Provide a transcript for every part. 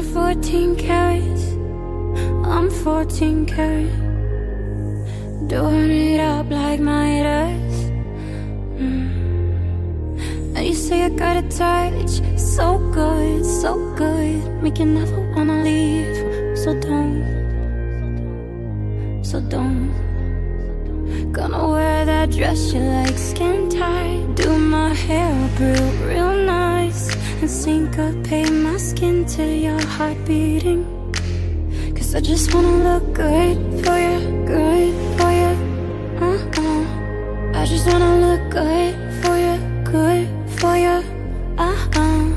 my 14 carats. I'm 14 karat. Doing it up like Midas. Mm. And you say I got a touch, so good, so good. Make you never wanna leave. So don't, so don't. Gonna wear that dress you like, skin tight. Do my hair up real, real nice. And syncopate my skin to your heart beating. Cause I just wanna look good for you, good for you. Uh-uh. I just wanna look good for you, good for you. Uh-uh.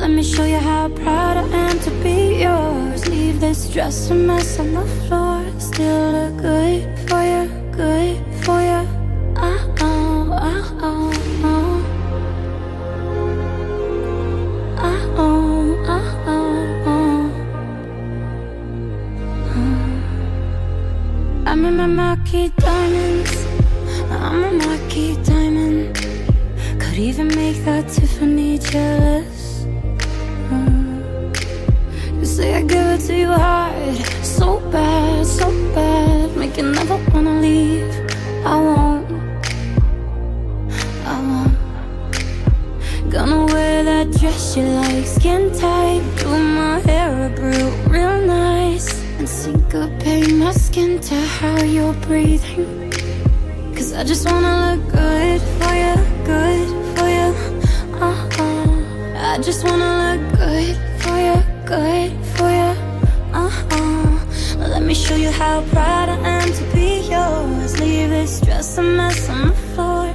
Let me show you how proud I am to be yours. Leave this dress a mess on the floor. Still look good I'm in my marquise diamonds. I'm a marquise diamond. Could even make that Tiffany jealous. Mm. You say I give it to you hard, so bad, so bad. Make you never wanna leave. I won't. I won't. Gonna wear that dress you like, skin tight. Do my hair up real, real. And syncopate my skin to how you're breathing. Cause I just wanna look good for you, good for you. Uh uh. I just wanna look good for you, good for you. Uh uh. Let me show you how proud I am to be yours. Leave this dress a mess on the floor.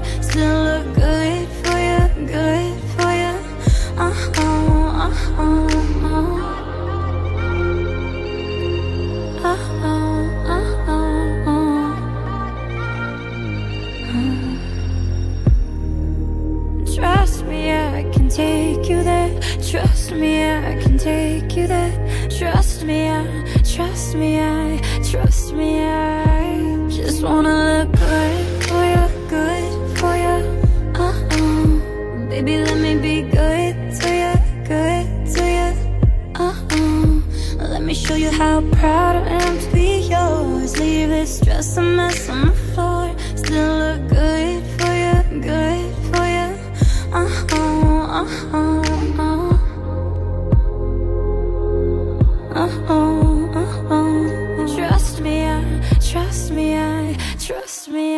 Trust me, I can take you there. Trust me, I, trust me, I, trust me, I just wanna look good for you, good for you. Uh uh, baby, let me be good to you, good to you. Uh uh, let me show you how proud I am to be yours. Leave this dress a mess on the floor. me, I trust me, I trust me.